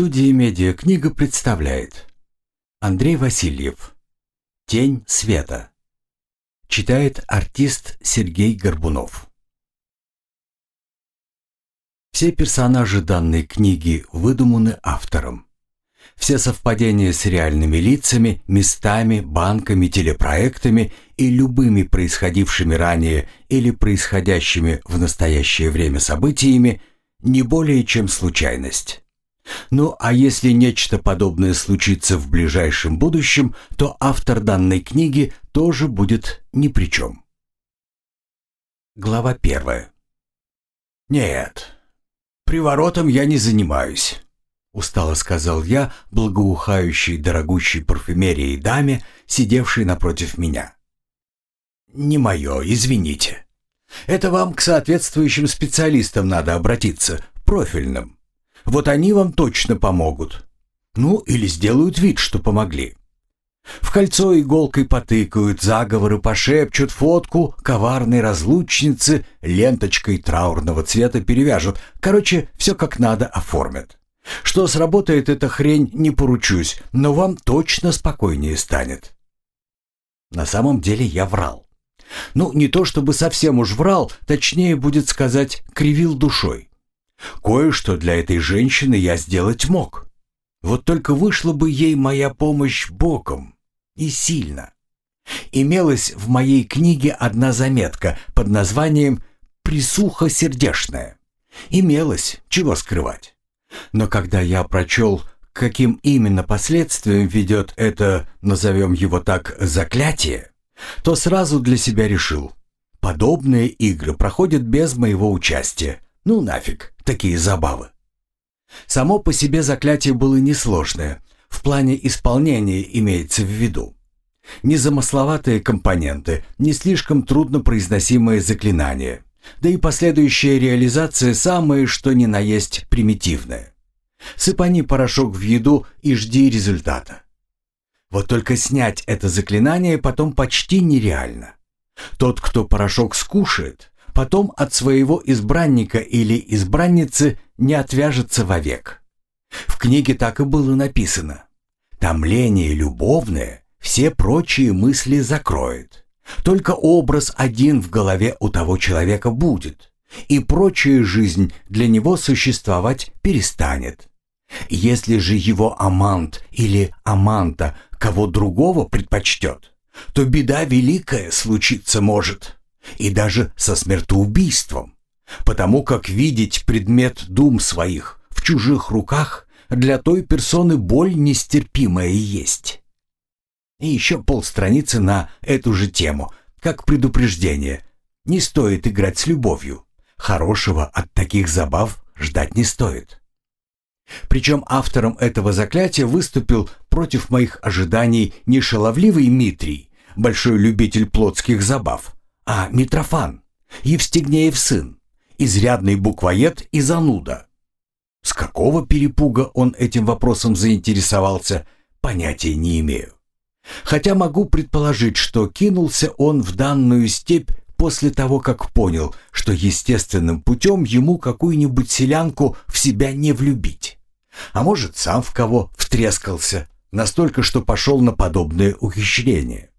Студия «Медиакнига» представляет Андрей Васильев «Тень света» Читает артист Сергей Горбунов Все персонажи данной книги выдуманы автором. Все совпадения с реальными лицами, местами, банками, телепроектами и любыми происходившими ранее или происходящими в настоящее время событиями не более чем случайность. Ну а если нечто подобное случится в ближайшем будущем, то автор данной книги тоже будет ни при чем. Глава первая. «Нет, приворотом я не занимаюсь», — устало сказал я благоухающей дорогущей парфюмерией даме, сидевшей напротив меня. «Не мое, извините. Это вам к соответствующим специалистам надо обратиться, профильным. Вот они вам точно помогут. Ну, или сделают вид, что помогли. В кольцо иголкой потыкают, заговоры пошепчут, фотку коварной разлучницы ленточкой траурного цвета перевяжут. Короче, все как надо оформят. Что сработает эта хрень, не поручусь, но вам точно спокойнее станет. На самом деле я врал. Ну, не то чтобы совсем уж врал, точнее будет сказать, кривил душой. Кое-что для этой женщины я сделать мог. Вот только вышла бы ей моя помощь боком. И сильно. Имелась в моей книге одна заметка под названием «Присуха сердешная». Имелась, чего скрывать. Но когда я прочел, каким именно последствиям ведет это, назовем его так, заклятие, то сразу для себя решил. Подобные игры проходят без моего участия. Ну нафиг, такие забавы. Само по себе заклятие было несложное, в плане исполнения имеется в виду. Незамысловатые компоненты, не слишком трудно произносимые заклинания, да и последующая реализация самое что ни на есть примитивная. Сыпани порошок в еду и жди результата. Вот только снять это заклинание потом почти нереально. Тот, кто порошок скушает, потом от своего избранника или избранницы не отвяжется вовек. В книге так и было написано. Томление любовное все прочие мысли закроет. Только образ один в голове у того человека будет, и прочая жизнь для него существовать перестанет. Если же его амант или аманта кого другого предпочтет, то беда великая случиться может и даже со смертоубийством, потому как видеть предмет дум своих в чужих руках для той персоны боль нестерпимая есть. И еще полстраницы на эту же тему, как предупреждение. Не стоит играть с любовью. Хорошего от таких забав ждать не стоит. Причем автором этого заклятия выступил против моих ожиданий не шаловливый Митрий, большой любитель плотских забав, а Митрофан, Евстигнеев сын, изрядный буквоед и зануда. С какого перепуга он этим вопросом заинтересовался, понятия не имею. Хотя могу предположить, что кинулся он в данную степь после того, как понял, что естественным путем ему какую-нибудь селянку в себя не влюбить. А может, сам в кого втрескался, настолько, что пошел на подобное ухищрение.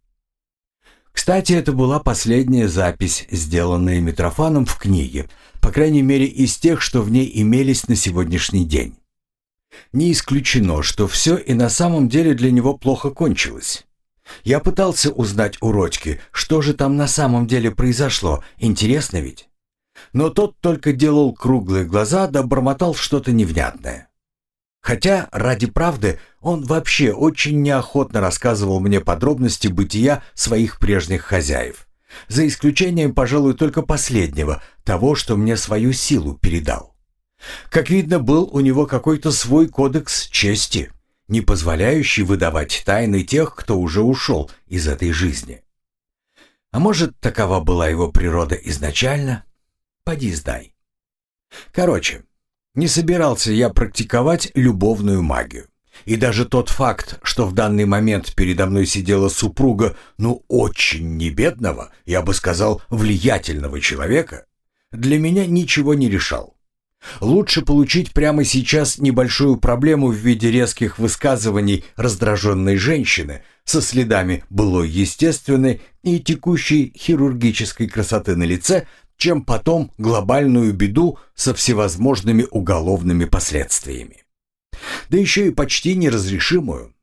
Кстати, это была последняя запись, сделанная Митрофаном в книге, по крайней мере из тех, что в ней имелись на сегодняшний день. Не исключено, что все и на самом деле для него плохо кончилось. Я пытался узнать у Родьки, что же там на самом деле произошло, интересно ведь? Но тот только делал круглые глаза да бормотал что-то невнятное. Хотя, ради правды, он вообще очень неохотно рассказывал мне подробности бытия своих прежних хозяев. За исключением, пожалуй, только последнего, того, что мне свою силу передал. Как видно, был у него какой-то свой кодекс чести, не позволяющий выдавать тайны тех, кто уже ушел из этой жизни. А может, такова была его природа изначально? Поди сдай. Короче, не собирался я практиковать любовную магию. И даже тот факт, что в данный момент передо мной сидела супруга, ну, очень не бедного, я бы сказал, влиятельного человека, для меня ничего не решал. Лучше получить прямо сейчас небольшую проблему в виде резких высказываний раздраженной женщины со следами былой естественной и текущей хирургической красоты на лице, чем потом глобальную беду со всевозможными уголовными последствиями. Да еще и почти неразрешимую.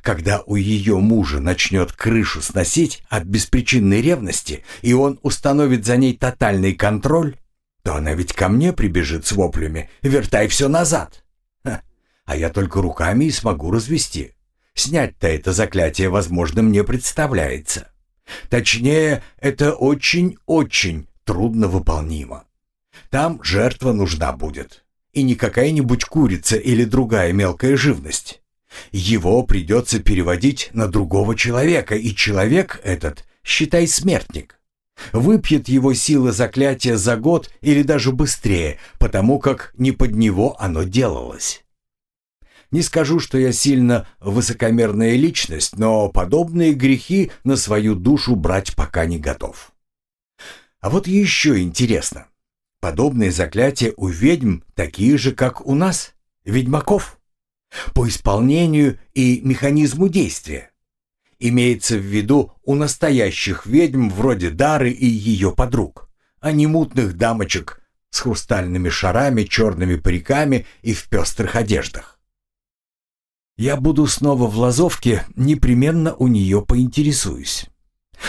Когда у ее мужа начнет крышу сносить от беспричинной ревности, и он установит за ней тотальный контроль, то она ведь ко мне прибежит с воплями «Вертай все назад!» Ха, А я только руками и смогу развести. Снять-то это заклятие возможным не представляется. Точнее, это очень-очень трудно выполнимо. Там жертва нужна будет. И не какая-нибудь курица или другая мелкая живность. Его придется переводить на другого человека, и человек этот, считай, смертник. Выпьет его силы заклятия за год или даже быстрее, потому как не под него оно делалось. Не скажу, что я сильно высокомерная личность, но подобные грехи на свою душу брать пока не готов. А вот еще интересно. Подобные заклятия у ведьм такие же, как у нас, ведьмаков. По исполнению и механизму действия. Имеется в виду у настоящих ведьм вроде Дары и ее подруг, а не мутных дамочек с хрустальными шарами, черными париками и в пестрых одеждах. Я буду снова в Лазовке, непременно у нее поинтересуюсь.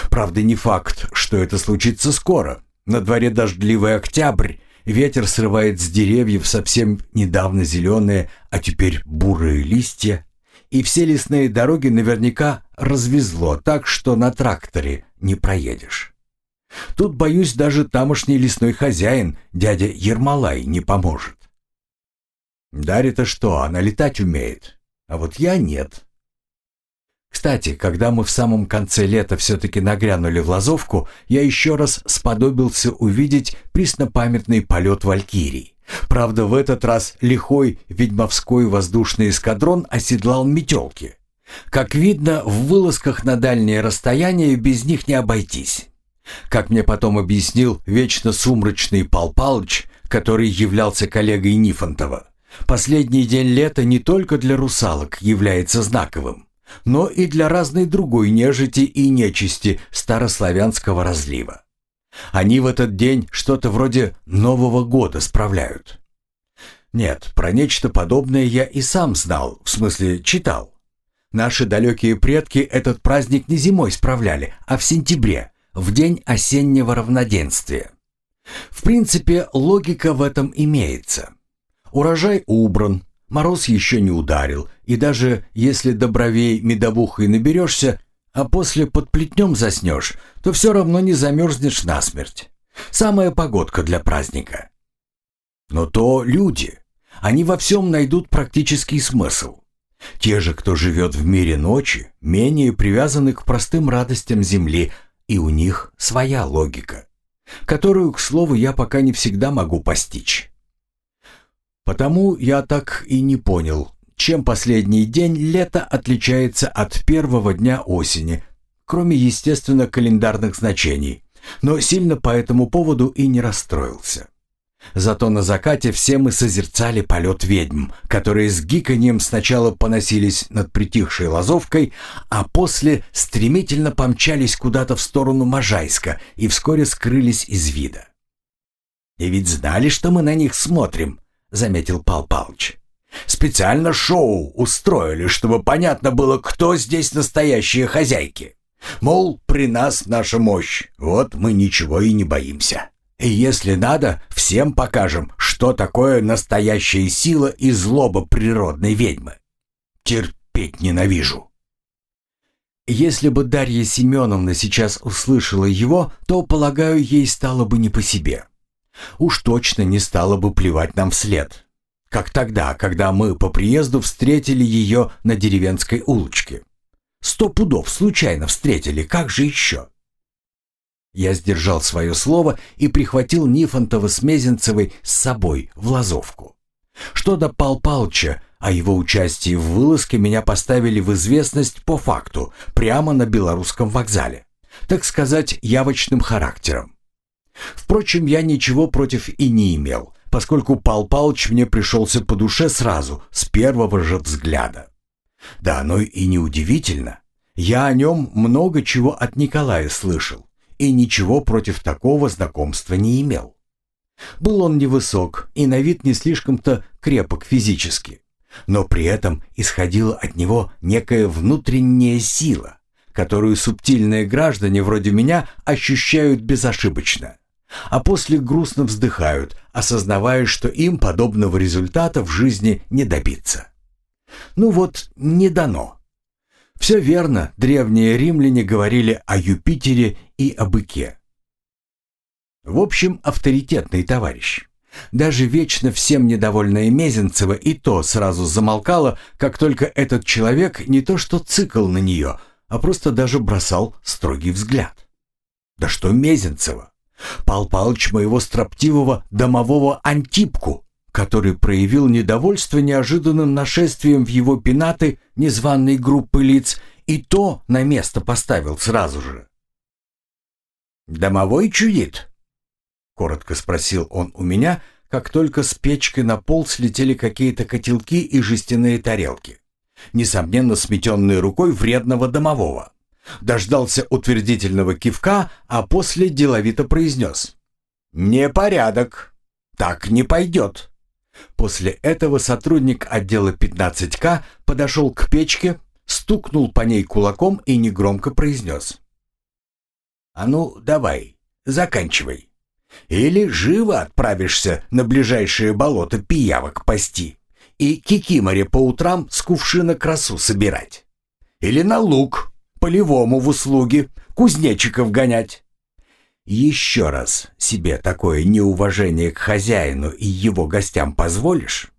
Правда, не факт, что это случится скоро. На дворе дождливый октябрь, ветер срывает с деревьев совсем недавно зеленые, а теперь бурые листья, и все лесные дороги наверняка развезло так, что на тракторе не проедешь. Тут, боюсь, даже тамошний лесной хозяин, дядя Ермолай, не поможет. Дарья-то что, она летать умеет, а вот я нет. Кстати, когда мы в самом конце лета все-таки нагрянули в Лазовку, я еще раз сподобился увидеть преснопамятный полет Валькирий. Правда, в этот раз лихой ведьмовской воздушный эскадрон оседлал метелки. Как видно, в вылазках на дальние расстояния без них не обойтись. Как мне потом объяснил вечно сумрачный Пал Палыч, который являлся коллегой Нифонтова, последний день лета не только для русалок является знаковым, но и для разной другой нежити и нечисти старославянского разлива. Они в этот день что-то вроде Нового года справляют. Нет, про нечто подобное я и сам знал, в смысле читал. Наши далекие предки этот праздник не зимой справляли, а в сентябре, в день осеннего равноденствия. В принципе, логика в этом имеется. Урожай убран, мороз еще не ударил, и даже если до бровей медовухой наберешься, а после под плетнем заснешь, то все равно не замерзнешь насмерть. Самая погодка для праздника. Но то люди. Они во всем найдут практический смысл. Те же, кто живет в мире ночи, менее привязаны к простым радостям Земли, и у них своя логика, которую, к слову, я пока не всегда могу постичь. Потому я так и не понял, чем последний день лета отличается от первого дня осени, кроме, естественно, календарных значений, но сильно по этому поводу и не расстроился. Зато на закате все мы созерцали полет ведьм, которые с гиканьем сначала поносились над притихшей лазовкой, а после стремительно помчались куда-то в сторону Можайска и вскоре скрылись из вида. «И ведь знали, что мы на них смотрим», — заметил Пал Палыч. Специально шоу устроили, чтобы понятно было, кто здесь настоящие хозяйки. Мол, при нас наша мощь, вот мы ничего и не боимся. И если надо, всем покажем, что такое настоящая сила и злоба природной ведьмы. Терпеть ненавижу. Если бы Дарья Семеновна сейчас услышала его, то, полагаю, ей стало бы не по себе. Уж точно не стало бы плевать нам вслед, как тогда, когда мы по приезду встретили ее на деревенской улочке. Сто пудов случайно встретили, как же еще? Я сдержал свое слово и прихватил Нифонтова с Мезенцевой с собой в Лазовку. Что до Пал Палча, о его участии в вылазке меня поставили в известность по факту, прямо на белорусском вокзале. Так сказать, явочным характером. Впрочем, я ничего против и не имел, поскольку Пал Палыч мне пришелся по душе сразу, с первого же взгляда. Да, но и неудивительно. Я о нем много чего от Николая слышал и ничего против такого знакомства не имел. Был он невысок и на вид не слишком-то крепок физически, но при этом исходила от него некая внутренняя сила, которую субтильные граждане вроде меня ощущают безошибочно, а после грустно вздыхают, осознавая, что им подобного результата в жизни не добиться. Ну вот, не дано. Все верно, древние римляне говорили о Юпитере и о быке. В общем, авторитетный товарищ. Даже вечно всем недовольная Мезенцева и то сразу замолкала, как только этот человек не то что цикл на нее, а просто даже бросал строгий взгляд. Да что Мезенцева? Пал Палыч моего строптивого домового антипку, который проявил недовольство неожиданным нашествием в его пенаты незваной группы лиц и то на место поставил сразу же. «Домовой чудит?» — коротко спросил он у меня, как только с печкой на пол слетели какие-то котелки и жестяные тарелки, несомненно сметенные рукой вредного домового. Дождался утвердительного кивка, а после деловито произнес. «Непорядок. Так не пойдет». После этого сотрудник отдела 15К подошел к печке, стукнул по ней кулаком и негромко произнес. «А ну, давай, заканчивай. Или живо отправишься на ближайшее болото пиявок пасти и кикиморе по утрам с кувшина красу собирать. Или на луг, полевому в услуги, кузнечиков гонять. Еще раз себе такое неуважение к хозяину и его гостям позволишь,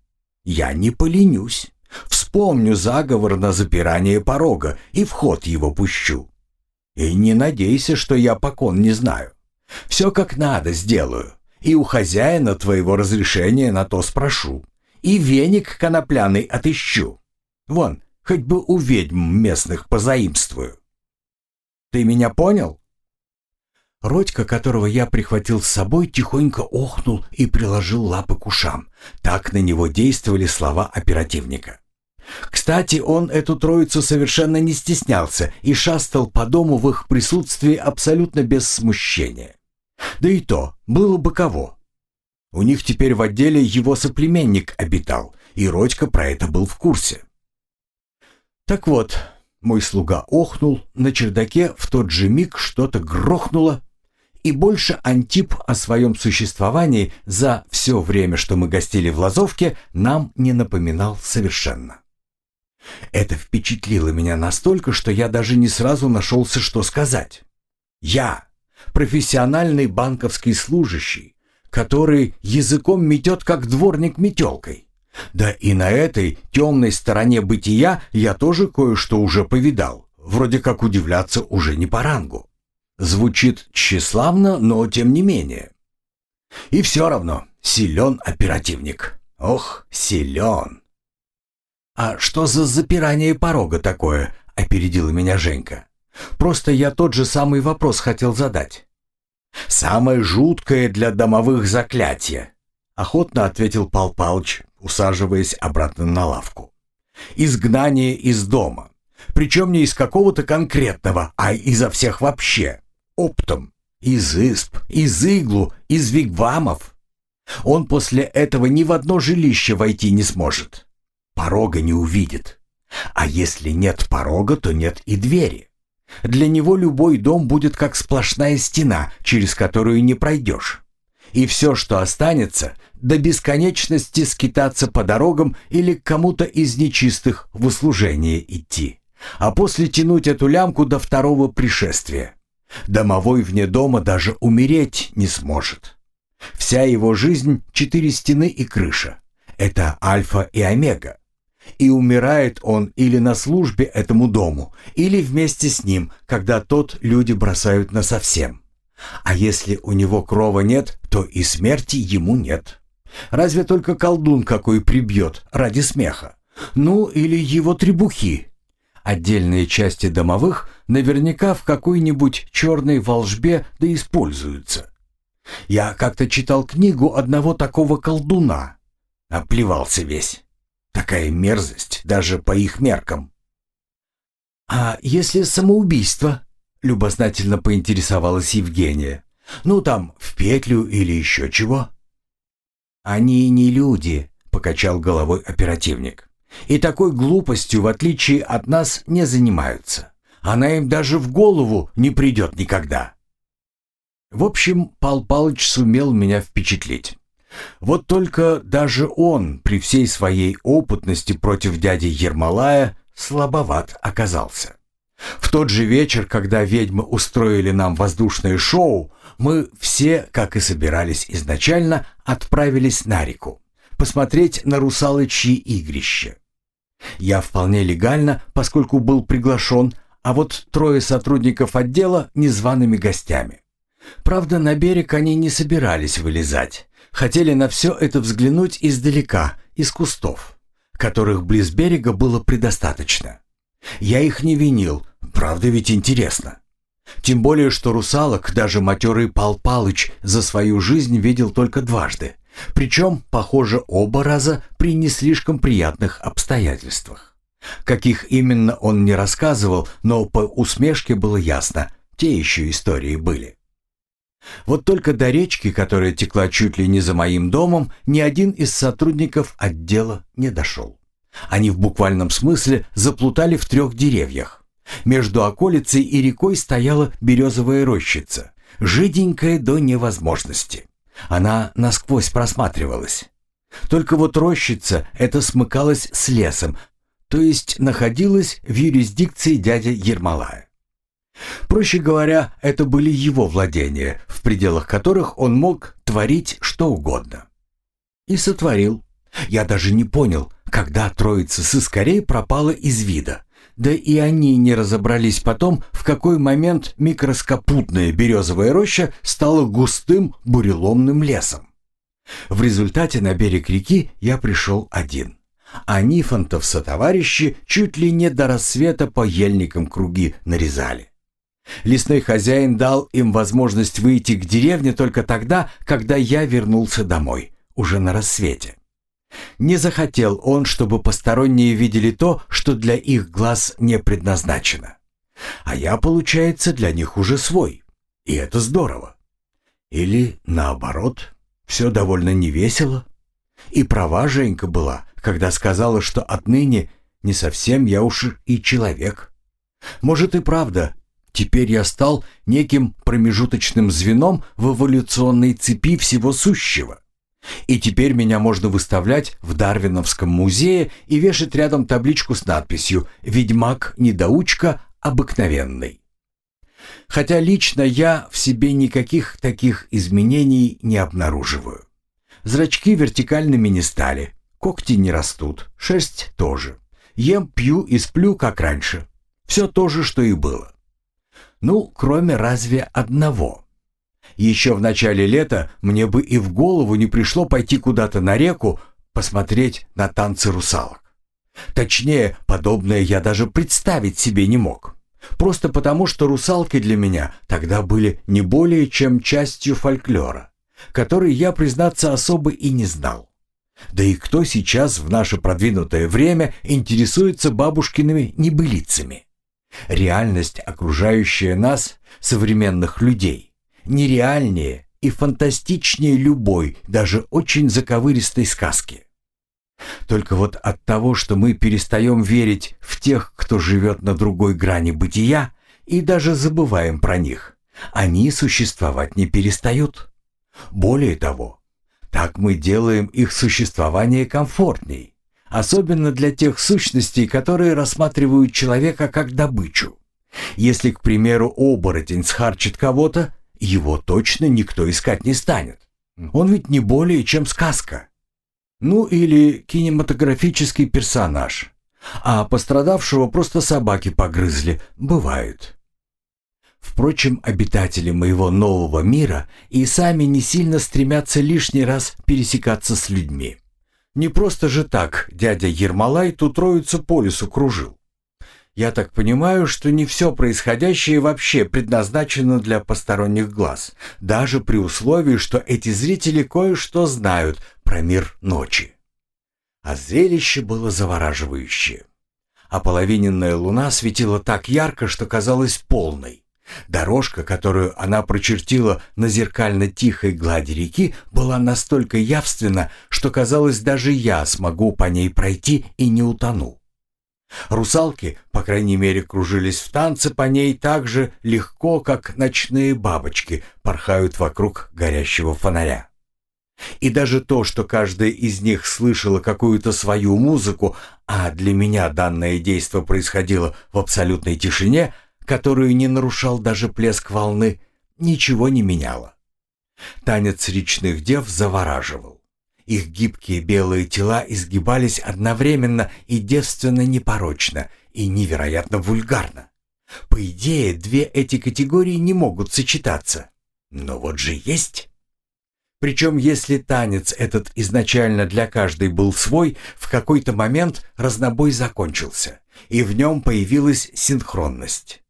я не поленюсь. Вспомню заговор на запирание порога и вход его пущу. И не надейся, что я покон не знаю. Все как надо сделаю. И у хозяина твоего разрешения на то спрошу. И веник конопляный отыщу. Вон, хоть бы у ведьм местных позаимствую. Ты меня понял? Родька, которого я прихватил с собой, тихонько охнул и приложил лапы к ушам. Так на него действовали слова оперативника. Кстати, он эту троицу совершенно не стеснялся и шастал по дому в их присутствии абсолютно без смущения. Да и то, было бы кого. У них теперь в отделе его соплеменник обитал, и Родька про это был в курсе. Так вот, мой слуга охнул, на чердаке в тот же миг что-то грохнуло, и больше Антип о своем существовании за все время, что мы гостили в Лазовке, нам не напоминал совершенно. Это впечатлило меня настолько, что я даже не сразу нашелся, что сказать. Я, профессиональный банковский служащий, который языком метет, как дворник метелкой. Да и на этой темной стороне бытия я тоже кое-что уже повидал. Вроде как удивляться уже не по рангу. Звучит тщеславно, но тем не менее. И все равно силен оперативник. Ох, силен. «А что за запирание порога такое?» — опередила меня Женька. «Просто я тот же самый вопрос хотел задать». «Самое жуткое для домовых заклятие», — охотно ответил Пал Палыч, усаживаясь обратно на лавку. «Изгнание из дома. Причем не из какого-то конкретного, а изо всех вообще. Оптом. Из исп, из иглу, из вигвамов. Он после этого ни в одно жилище войти не сможет порога не увидит. А если нет порога, то нет и двери. Для него любой дом будет как сплошная стена, через которую не пройдешь. И все, что останется, до бесконечности скитаться по дорогам или к кому-то из нечистых в услужение идти, а после тянуть эту лямку до второго пришествия. Домовой вне дома даже умереть не сможет. Вся его жизнь — четыре стены и крыша. Это альфа и омега. И умирает он или на службе этому дому, или вместе с ним, когда тот люди бросают насовсем. А если у него крова нет, то и смерти ему нет. Разве только колдун какой прибьет ради смеха. Ну, или его требухи. Отдельные части домовых наверняка в какой-нибудь черной волжбе да используются. Я как-то читал книгу одного такого колдуна. Оплевался весь. Такая мерзость, даже по их меркам. «А если самоубийство?» — любознательно поинтересовалась Евгения. «Ну там, в петлю или еще чего?» «Они не люди», — покачал головой оперативник. «И такой глупостью, в отличие от нас, не занимаются. Она им даже в голову не придет никогда». В общем, Пал Палыч сумел меня впечатлить. Вот только даже он, при всей своей опытности против дяди Ермолая, слабоват оказался. В тот же вечер, когда ведьмы устроили нам воздушное шоу, мы все, как и собирались изначально, отправились на реку посмотреть на русалочьи игрище. Я вполне легально, поскольку был приглашен, а вот трое сотрудников отдела незваными гостями. Правда, на берег они не собирались вылезать. Хотели на все это взглянуть издалека, из кустов, которых близ берега было предостаточно. Я их не винил, правда ведь интересно. Тем более, что русалок даже матерый Пал Палыч за свою жизнь видел только дважды. Причем, похоже, оба раза при не слишком приятных обстоятельствах. Каких именно он не рассказывал, но по усмешке было ясно, те еще истории были. Вот только до речки, которая текла чуть ли не за моим домом, ни один из сотрудников отдела не дошел. Они в буквальном смысле заплутали в трех деревьях. Между околицей и рекой стояла березовая рощица, жиденькая до невозможности. Она насквозь просматривалась. Только вот рощица эта смыкалась с лесом, то есть находилась в юрисдикции дяди Ермолая. Проще говоря, это были его владения, в пределах которых он мог творить что угодно. И сотворил. Я даже не понял, когда троица сыскарей пропала из вида. Да и они не разобрались потом, в какой момент микроскопутная березовая роща стала густым буреломным лесом. В результате на берег реки я пришел один. А Нифонтов сотоварищи чуть ли не до рассвета по ельникам круги нарезали. Лесной хозяин дал им возможность выйти к деревне только тогда, когда я вернулся домой, уже на рассвете. Не захотел он, чтобы посторонние видели то, что для их глаз не предназначено. А я, получается, для них уже свой. И это здорово. Или, наоборот, все довольно невесело. И права Женька была, когда сказала, что отныне не совсем я уж и человек. Может и правда, теперь я стал неким промежуточным звеном в эволюционной цепи всего сущего. И теперь меня можно выставлять в Дарвиновском музее и вешать рядом табличку с надписью «Ведьмак-недоучка обыкновенный». Хотя лично я в себе никаких таких изменений не обнаруживаю. Зрачки вертикальными не стали, когти не растут, шерсть тоже. Ем, пью и сплю, как раньше. Все то же, что и было. Ну, кроме разве одного – еще в начале лета мне бы и в голову не пришло пойти куда-то на реку посмотреть на танцы русалок. Точнее, подобное я даже представить себе не мог. Просто потому, что русалки для меня тогда были не более чем частью фольклора, который я, признаться, особо и не знал. Да и кто сейчас в наше продвинутое время интересуется бабушкиными небылицами? Реальность, окружающая нас, современных людей, нереальнее и фантастичнее любой, даже очень заковыристой сказки. Только вот от того, что мы перестаем верить в тех, кто живет на другой грани бытия, и даже забываем про них, они существовать не перестают. Более того, так мы делаем их существование комфортней, особенно для тех сущностей, которые рассматривают человека как добычу. Если, к примеру, оборотень схарчит кого-то, его точно никто искать не станет. Он ведь не более чем сказка. Ну или кинематографический персонаж. А пострадавшего просто собаки погрызли. Бывает. Впрочем, обитатели моего нового мира и сами не сильно стремятся лишний раз пересекаться с людьми. Не просто же так дядя Ермолай ту троицу по лесу кружил. Я так понимаю, что не все происходящее вообще предназначено для посторонних глаз, даже при условии, что эти зрители кое-что знают про мир ночи. А зрелище было завораживающее. Ополовиненная луна светила так ярко, что казалась полной. Дорожка, которую она прочертила на зеркально-тихой глади реки, была настолько явственна, что казалось, даже я смогу по ней пройти и не утону. Русалки, по крайней мере, кружились в танце по ней так же легко, как ночные бабочки порхают вокруг горящего фонаря. И даже то, что каждая из них слышала какую-то свою музыку, а для меня данное действо происходило в абсолютной тишине, которую не нарушал даже плеск волны, ничего не меняло. Танец речных дев завораживал. Их гибкие белые тела изгибались одновременно и девственно непорочно, и невероятно вульгарно. По идее, две эти категории не могут сочетаться. Но вот же есть. Причем, если танец этот изначально для каждой был свой, в какой-то момент разнобой закончился, и в нем появилась синхронность.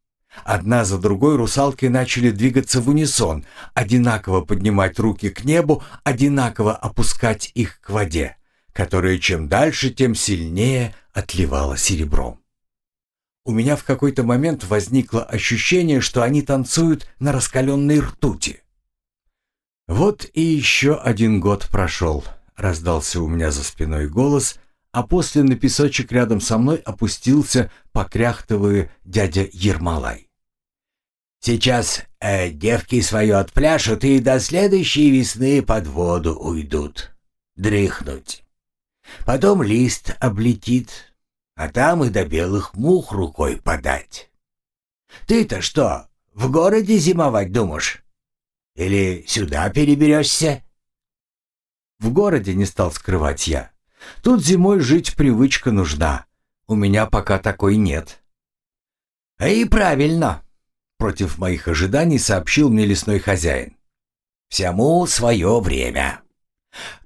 Одна за другой русалки начали двигаться в унисон, одинаково поднимать руки к небу, одинаково опускать их к воде, которая чем дальше, тем сильнее отливала серебром. У меня в какой-то момент возникло ощущение, что они танцуют на раскаленной ртути. «Вот и еще один год прошел», — раздался у меня за спиной голос, а после на песочек рядом со мной опустился, покряхтывая дядя Ермолай. «Сейчас э, девки свое отпляшут и до следующей весны под воду уйдут. Дрыхнуть. Потом лист облетит, а там и до белых мух рукой подать. Ты-то что, в городе зимовать думаешь?» Или сюда переберешься?» В городе не стал скрывать я. Тут зимой жить привычка нужна. У меня пока такой нет. «И правильно», — против моих ожиданий сообщил мне лесной хозяин. «Всему свое время.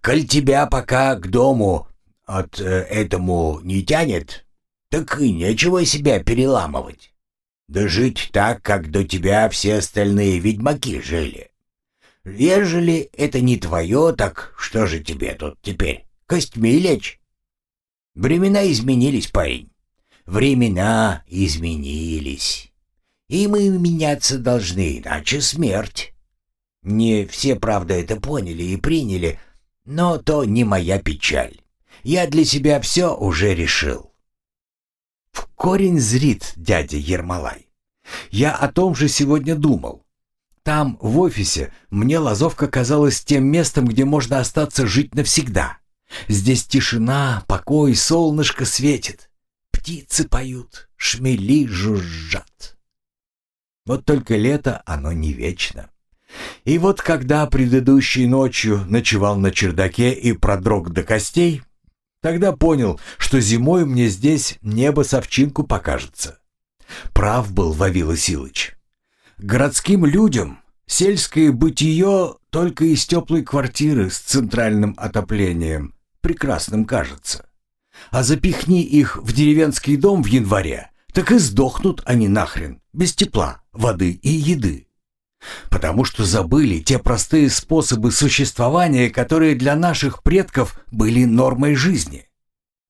Коль тебя пока к дому от э, этому не тянет, так и нечего себя переламывать. Да жить так, как до тебя все остальные ведьмаки жили. Ежели это не твое, так что же тебе тут теперь, костьми лечь? Времена изменились, парень. Времена изменились. И мы меняться должны, иначе смерть. Не все, правда, это поняли и приняли, но то не моя печаль. Я для себя все уже решил. В корень зрит дядя Ермолай. Я о том же сегодня думал. Там, в офисе, мне Лазовка казалась тем местом, где можно остаться жить навсегда. Здесь тишина, покой, солнышко светит. Птицы поют, шмели жужжат. Вот только лето, оно не вечно. И вот когда предыдущей ночью ночевал на чердаке и продрог до костей, тогда понял, что зимой мне здесь небо совчинку покажется. Прав был Вавила Силыч. Городским людям сельское бытие только из теплой квартиры с центральным отоплением прекрасным кажется. А запихни их в деревенский дом в январе, так и сдохнут они нахрен, без тепла, воды и еды. Потому что забыли те простые способы существования, которые для наших предков были нормой жизни.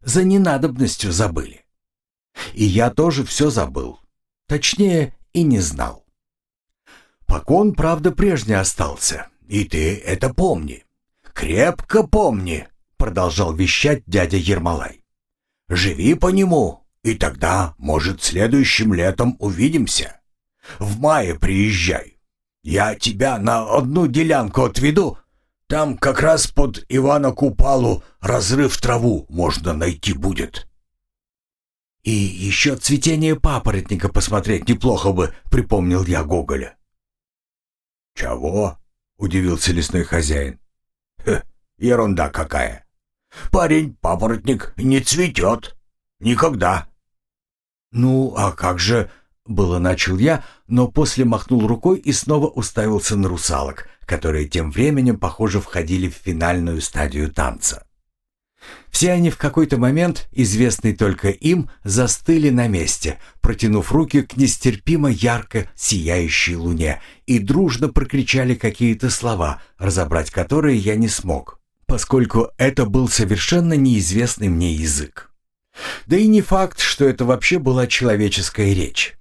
За ненадобностью забыли. И я тоже все забыл. Точнее, и не знал. Покон, правда, прежний остался, и ты это помни. Крепко помни, продолжал вещать дядя Ермолай. Живи по нему, и тогда, может, следующим летом увидимся. В мае приезжай. Я тебя на одну делянку отведу. Там как раз под Ивана Купалу разрыв траву можно найти будет. И еще цветение папоротника посмотреть неплохо бы, припомнил я Гоголя. «Чего?» — удивился лесной хозяин. «Хе, ерунда какая! Парень, папоротник, не цветет. Никогда!» «Ну, а как же...» — было начал я, но после махнул рукой и снова уставился на русалок, которые тем временем, похоже, входили в финальную стадию танца. Все они в какой-то момент, известный только им, застыли на месте, протянув руки к нестерпимо ярко сияющей луне, и дружно прокричали какие-то слова, разобрать которые я не смог, поскольку это был совершенно неизвестный мне язык. Да и не факт, что это вообще была человеческая речь.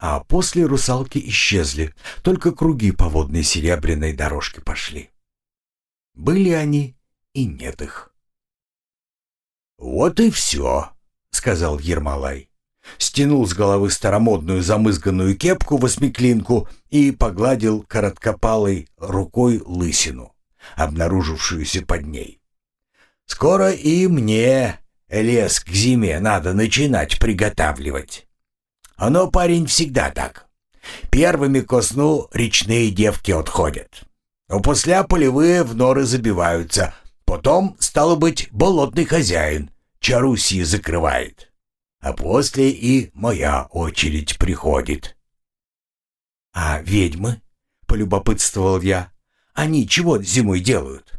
А после русалки исчезли, только круги по водной серебряной дорожке пошли. Были они и нет их. «Вот и все», — сказал Ермолай. Стянул с головы старомодную замызганную кепку восьмиклинку и погладил короткопалой рукой лысину, обнаружившуюся под ней. «Скоро и мне лес к зиме надо начинать приготавливать. Оно, парень, всегда так. Первыми ко сну речные девки отходят. А после полевые в норы забиваются, Потом, стало быть, болотный хозяин Чарусии закрывает. А после и моя очередь приходит. «А ведьмы?» — полюбопытствовал я. «Они чего зимой делают?»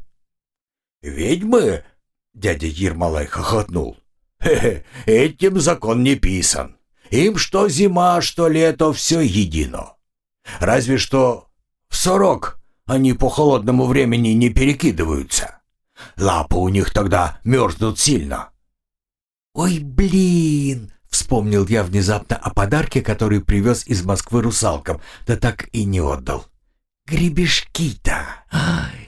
«Ведьмы?» — дядя Ермолай хохотнул. «Хе-хе, этим закон не писан. Им что зима, что лето, все едино. Разве что в сорок они по холодному времени не перекидываются. Лапы у них тогда мерзнут сильно». «Ой, блин!» — вспомнил я внезапно о подарке, который привез из Москвы русалкам, да так и не отдал. «Гребешки-то!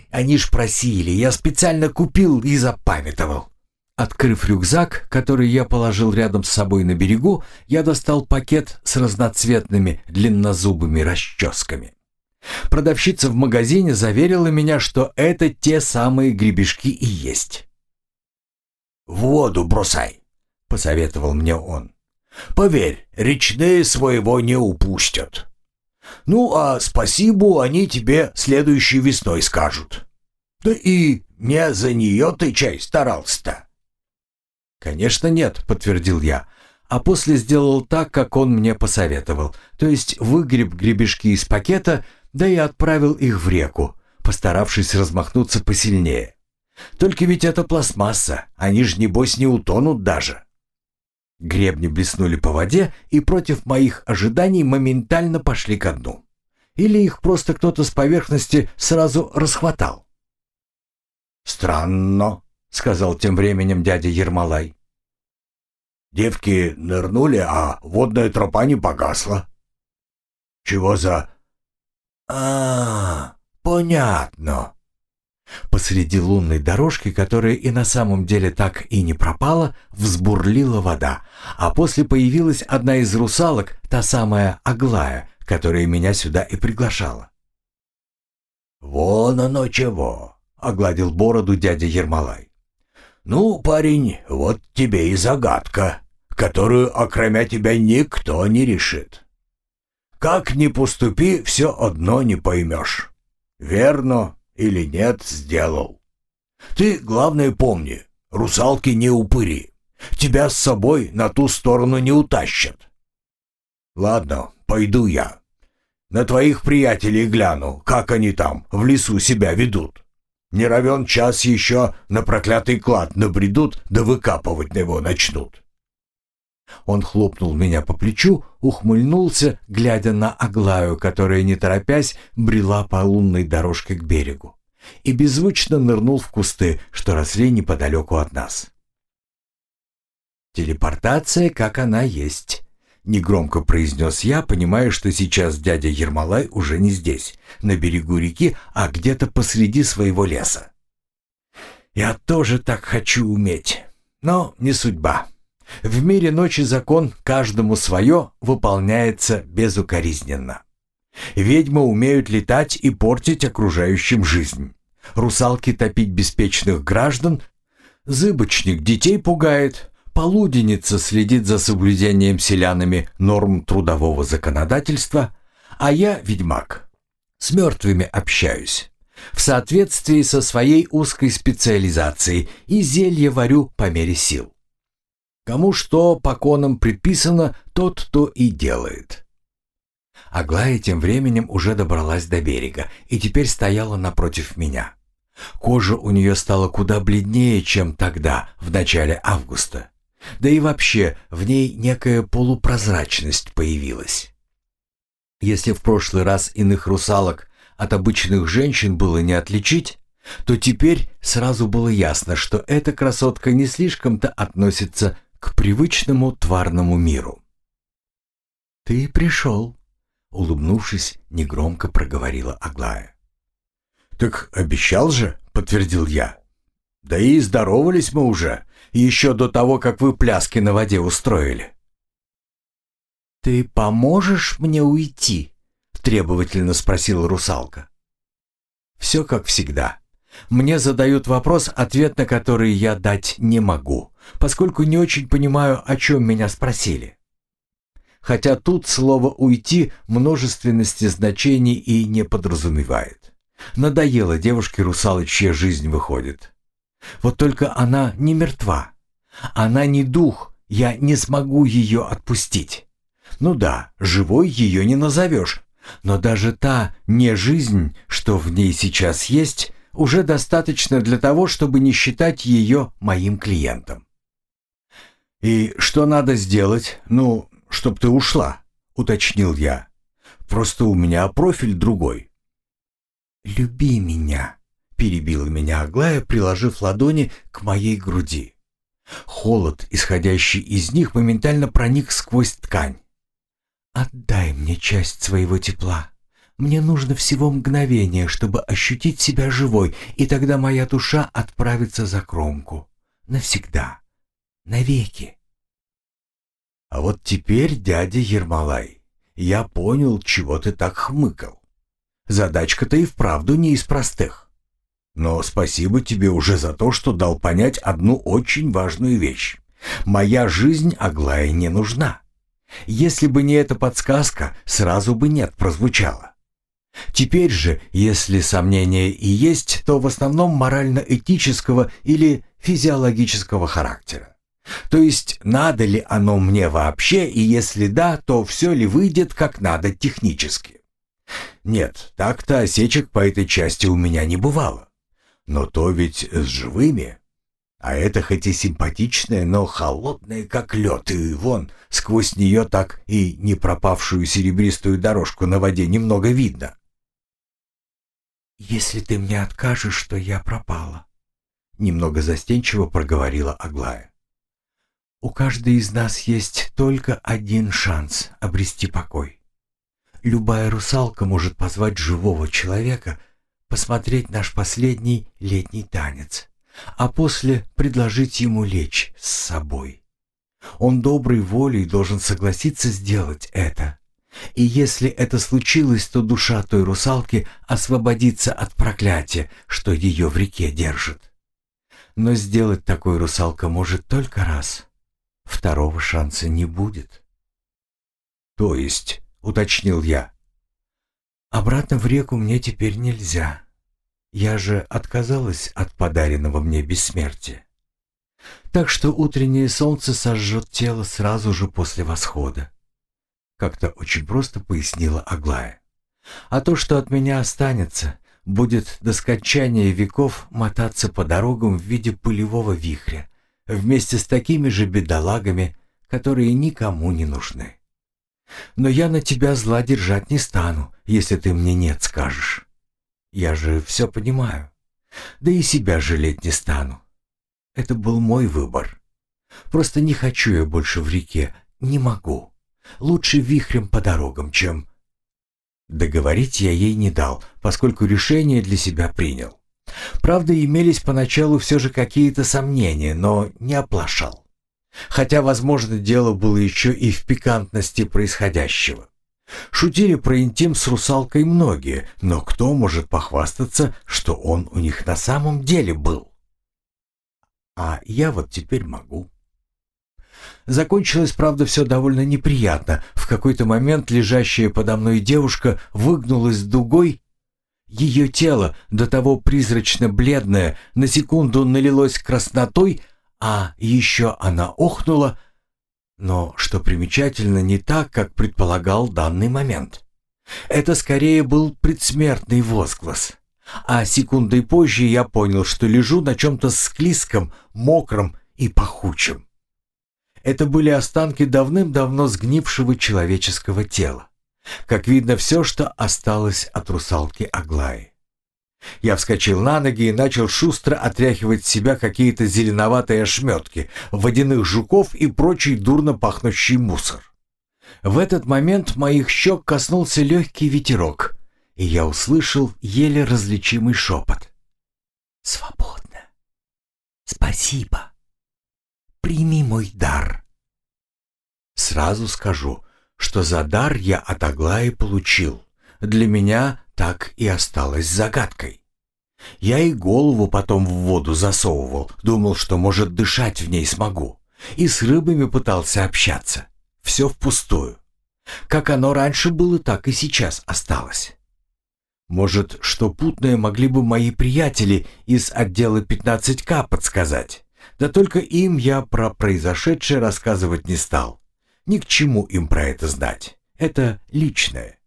Они ж просили, я специально купил и запамятовал». Открыв рюкзак, который я положил рядом с собой на берегу, я достал пакет с разноцветными длиннозубыми расческами. Продавщица в магазине заверила меня, что это те самые гребешки и есть. «В воду бросай», — посоветовал мне он. «Поверь, речные своего не упустят. Ну, а спасибо они тебе следующей весной скажут. Да и не за нее ты чай старался-то». «Конечно нет», — подтвердил я, а после сделал так, как он мне посоветовал, то есть выгреб гребешки из пакета — да и отправил их в реку, постаравшись размахнуться посильнее. Только ведь это пластмасса, они ж небось не утонут даже. Гребни блеснули по воде и против моих ожиданий моментально пошли ко дну. Или их просто кто-то с поверхности сразу расхватал. «Странно», — сказал тем временем дядя Ермолай. «Девки нырнули, а водная тропа не погасла. Чего за а, понятно. Посреди лунной дорожки, которая и на самом деле так и не пропала, взбурлила вода, а после появилась одна из русалок, та самая Аглая, которая меня сюда и приглашала. «Вон оно чего!» — огладил бороду дядя Ермолай. «Ну, парень, вот тебе и загадка, которую, окромя тебя, никто не решит. Как ни поступи, все одно не поймешь. Верно или нет сделал. Ты, главное, помни, русалки не упыри. Тебя с собой на ту сторону не утащат. Ладно, пойду я. На твоих приятелей гляну, как они там, в лесу себя ведут. Не равен час еще на проклятый клад набредут, да выкапывать на его начнут. Он хлопнул меня по плечу, ухмыльнулся, глядя на Аглаю, которая, не торопясь, брела по лунной дорожке к берегу, и беззвучно нырнул в кусты, что росли неподалеку от нас. «Телепортация, как она есть», — негромко произнес я, понимая, что сейчас дядя Ермолай уже не здесь, на берегу реки, а где-то посреди своего леса. «Я тоже так хочу уметь, но не судьба». В мире ночи закон каждому свое выполняется безукоризненно. Ведьмы умеют летать и портить окружающим жизнь. Русалки топить беспечных граждан, зыбочник детей пугает, полуденница следит за соблюдением селянами норм трудового законодательства, а я ведьмак. С мертвыми общаюсь. В соответствии со своей узкой специализацией и зелье варю по мере сил. Кому что по конам предписано, тот то и делает. Аглая тем временем уже добралась до берега и теперь стояла напротив меня. Кожа у нее стала куда бледнее, чем тогда, в начале августа. Да и вообще в ней некая полупрозрачность появилась. Если в прошлый раз иных русалок от обычных женщин было не отличить, то теперь сразу было ясно, что эта красотка не слишком-то относится к привычному тварному миру. «Ты пришел», — улыбнувшись, негромко проговорила Аглая. «Так обещал же», — подтвердил я. «Да и здоровались мы уже, еще до того, как вы пляски на воде устроили». «Ты поможешь мне уйти?» — требовательно спросила русалка. «Все как всегда. Мне задают вопрос, ответ на который я дать не могу, поскольку не очень понимаю, о чем меня спросили. Хотя тут слово «уйти» множественности значений и не подразумевает. Надоело девушке русалочья жизнь выходит. Вот только она не мертва. Она не дух, я не смогу ее отпустить. Ну да, живой ее не назовешь, но даже та не жизнь, что в ней сейчас есть, уже достаточно для того, чтобы не считать ее моим клиентом. «И что надо сделать, ну, чтоб ты ушла?» — уточнил я. «Просто у меня профиль другой». «Люби меня», — перебила меня Аглая, приложив ладони к моей груди. Холод, исходящий из них, моментально проник сквозь ткань. «Отдай мне часть своего тепла. Мне нужно всего мгновение, чтобы ощутить себя живой, и тогда моя душа отправится за кромку. Навсегда. Навеки». «А вот теперь, дядя Ермолай, я понял, чего ты так хмыкал. Задачка-то и вправду не из простых. Но спасибо тебе уже за то, что дал понять одну очень важную вещь. Моя жизнь Аглае не нужна. Если бы не эта подсказка, сразу бы «нет» прозвучало. Теперь же, если сомнения и есть, то в основном морально-этического или физиологического характера. То есть, надо ли оно мне вообще, и если да, то все ли выйдет как надо технически. Нет, так-то осечек по этой части у меня не бывало. Но то ведь с живыми. А это хоть и симпатичная, но холодная, как лед, и вон, сквозь нее так и не пропавшую серебристую дорожку на воде немного видно. «Если ты мне откажешь, то я пропала», — немного застенчиво проговорила Аглая. «У каждой из нас есть только один шанс обрести покой. Любая русалка может позвать живого человека посмотреть наш последний летний танец, а после предложить ему лечь с собой. Он доброй волей должен согласиться сделать это. И если это случилось, то душа той русалки освободится от проклятия, что ее в реке держит. Но сделать такой русалка может только раз. Второго шанса не будет. «То есть», — уточнил я, — «обратно в реку мне теперь нельзя. Я же отказалась от подаренного мне бессмертия. Так что утреннее солнце сожжет тело сразу же после восхода. Как-то очень просто пояснила Аглая. А то, что от меня останется, будет до скончания веков мотаться по дорогам в виде пылевого вихря, вместе с такими же бедолагами, которые никому не нужны. Но я на тебя зла держать не стану, если ты мне нет скажешь. Я же все понимаю. Да и себя жалеть не стану. Это был мой выбор. Просто не хочу я больше в реке, не могу. Лучше вихрем по дорогам, чем... Договорить я ей не дал, поскольку решение для себя принял. Правда, имелись поначалу все же какие-то сомнения, но не оплошал. Хотя, возможно, дело было еще и в пикантности происходящего. Шутили про интим с русалкой многие, но кто может похвастаться, что он у них на самом деле был? А я вот теперь могу. Закончилось, правда, все довольно неприятно. В какой-то момент лежащая подо мной девушка выгнулась дугой. Ее тело, до того призрачно бледное, на секунду налилось краснотой, а еще она охнула — но, что примечательно, не так, как предполагал данный момент. Это скорее был предсмертный возглас. А секундой позже я понял, что лежу на чем-то склизком, мокром и пахучем. Это были останки давным-давно сгнившего человеческого тела. Как видно, все, что осталось от русалки Аглаи. Я вскочил на ноги и начал шустро отряхивать с себя какие-то зеленоватые ошметки, водяных жуков и прочий дурно пахнущий мусор. В этот момент моих щек коснулся легкий ветерок, и я услышал еле различимый шепот. «Свободно. Спасибо. Прими мой дар». Сразу скажу, что за дар я от Аглаи получил. Для меня так и осталось загадкой. Я и голову потом в воду засовывал, думал, что, может, дышать в ней смогу. И с рыбами пытался общаться. Все впустую. Как оно раньше было, так и сейчас осталось. Может, что путное могли бы мои приятели из отдела 15К подсказать. Да только им я про произошедшее рассказывать не стал. Ни к чему им про это знать. Это личное.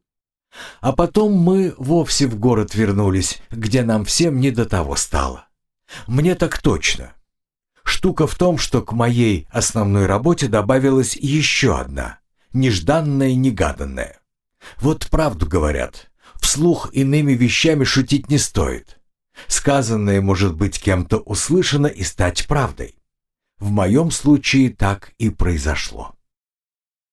А потом мы вовсе в город вернулись, где нам всем не до того стало. Мне так точно. Штука в том, что к моей основной работе добавилась еще одна, нежданная-негаданная. Вот правду говорят, вслух иными вещами шутить не стоит. Сказанное может быть кем-то услышано и стать правдой. В моем случае так и произошло.